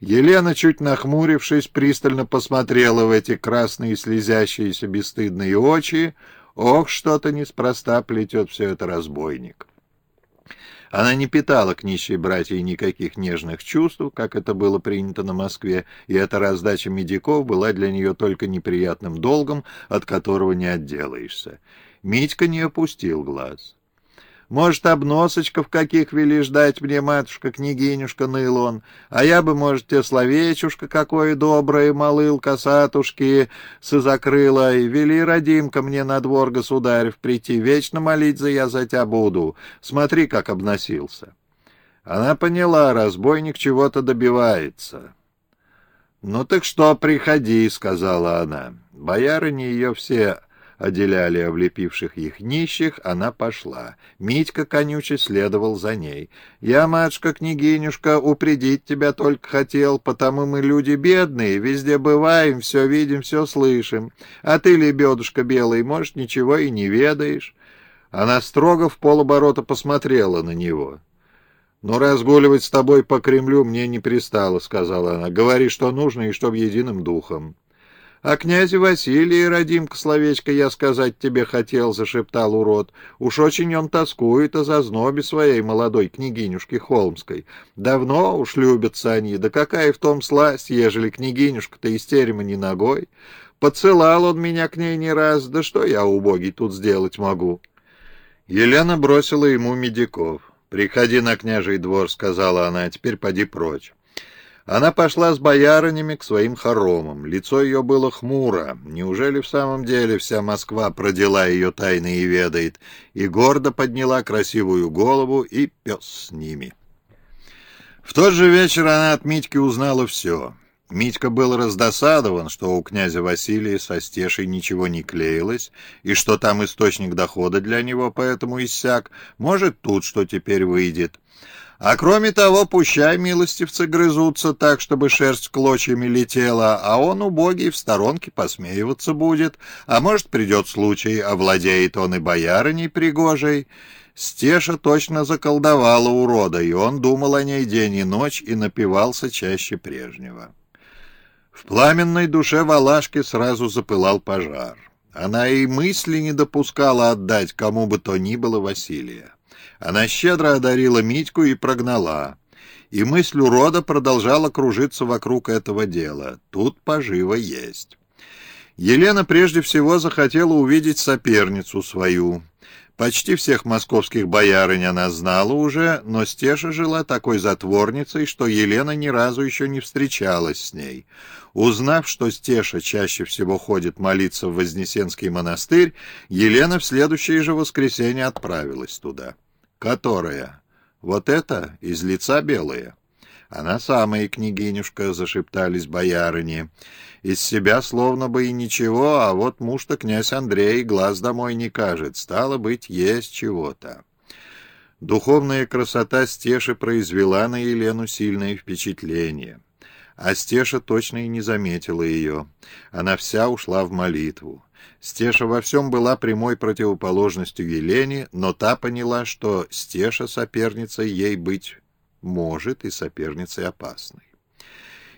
Елена, чуть нахмурившись, пристально посмотрела в эти красные слезящиеся бесстыдные очи. Ох, что-то неспроста плетет все это разбойник. Она не питала к нищей братьей никаких нежных чувств, как это было принято на Москве, и эта раздача медиков была для нее только неприятным долгом, от которого не отделаешься. Митька не опустил глаз. Может, обносочков каких вели ждать мне, матушка-княгинюшка, ныл он, а я бы, может, те словечушка какое доброе молыл косатушки сызакрыла, и вели, родимка, мне на двор государев прийти, вечно молить за я за тебя буду. Смотри, как обносился. Она поняла, разбойник чего-то добивается. «Ну так что, приходи», — сказала она. Боярыни ее все отделяли облепивших их нищих, она пошла. Митька конючий следовал за ней. «Я, матушка-княгинюшка, упредить тебя только хотел, потому мы люди бедные, везде бываем, все видим, все слышим. А ты, лебедушка белый, может, ничего и не ведаешь». Она строго в полоборота посмотрела на него. «Но разгуливать с тобой по Кремлю мне не пристало», — сказала она. «Говори, что нужно, и чтоб единым духом». «О князе Василии, родимка, словечко я сказать тебе хотел», — зашептал урод. «Уж очень он тоскует о зазнобе своей молодой княгинюшки Холмской. Давно уж любятся они, да какая в том сласть, ежели княгинюшка-то из терема не ногой. Поцелал он меня к ней не раз, да что я, убогий, тут сделать могу?» Елена бросила ему медиков. «Приходи на княжий двор», — сказала она, — «а теперь поди прочь». Она пошла с боярынями к своим хоромам. Лицо ее было хмуро. Неужели в самом деле вся Москва про дела ее тайны и ведает? И гордо подняла красивую голову и пес с ними. В тот же вечер она от Митьки узнала все. Митька был раздосадован, что у князя Василия со стешей ничего не клеилось, и что там источник дохода для него поэтому иссяк. Может, тут что теперь выйдет. А кроме того, пущай милостивцы грызутся так, чтобы шерсть клочьями летела, а он, убогий, в сторонке посмеиваться будет, а может, придет случай, овладеет он и боярыней пригожей. Стеша точно заколдовала урода, и он думал о ней день и ночь и напивался чаще прежнего. В пламенной душе Валашки сразу запылал пожар. Она и мысли не допускала отдать кому бы то ни было Василия. Она щедро одарила Митьку и прогнала. И мысль урода продолжала кружиться вокруг этого дела. Тут поживо есть. Елена прежде всего захотела увидеть соперницу свою. Почти всех московских боярынь она знала уже, но Стеша жила такой затворницей, что Елена ни разу еще не встречалась с ней. Узнав, что Стеша чаще всего ходит молиться в Вознесенский монастырь, Елена в следующее же воскресенье отправилась туда. «Которая? Вот это из лица белая?» «Она самая княгинюшка», — зашептались боярыни. «Из себя словно бы и ничего, а вот муж-то князь Андрей глаз домой не кажет. Стало быть, есть чего-то». Духовная красота Стеши произвела на Елену сильное впечатление. А Стеша точно и не заметила ее. Она вся ушла в молитву. Стеша во всем была прямой противоположностью Елене, но та поняла, что Стеша соперницей ей быть может и соперницей опасной.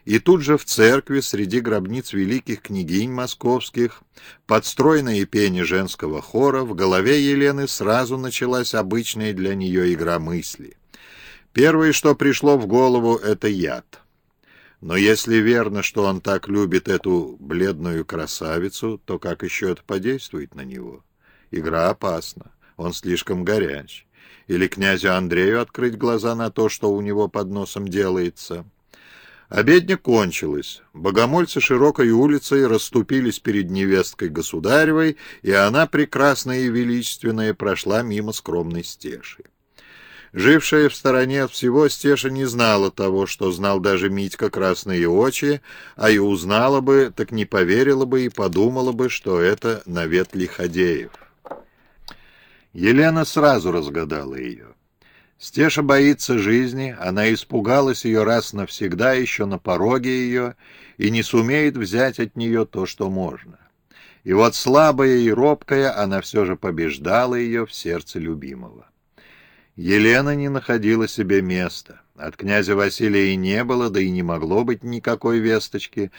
И тут же в церкви, среди гробниц великих княгинь московских, под стройное пение женского хора, в голове Елены сразу началась обычная для нее игра мысли. Первое, что пришло в голову, — это яд. Но если верно, что он так любит эту бледную красавицу, то как еще это подействует на него? Игра опасна, он слишком горяч. Или князю Андрею открыть глаза на то, что у него под носом делается? Обедня кончилась. Богомольцы широкой улицей расступились перед невесткой государевой, и она, прекрасная и величественная, прошла мимо скромной стеши. Жившая в стороне от всего, Стеша не знала того, что знал даже Митька Красные Очи, а и узнала бы, так не поверила бы и подумала бы, что это навет Лиходеев. Елена сразу разгадала ее. Стеша боится жизни, она испугалась ее раз навсегда еще на пороге ее и не сумеет взять от нее то, что можно. И вот слабая и робкая она все же побеждала ее в сердце любимого. Елена не находила себе места. От князя Василия и не было, да и не могло быть никакой весточки.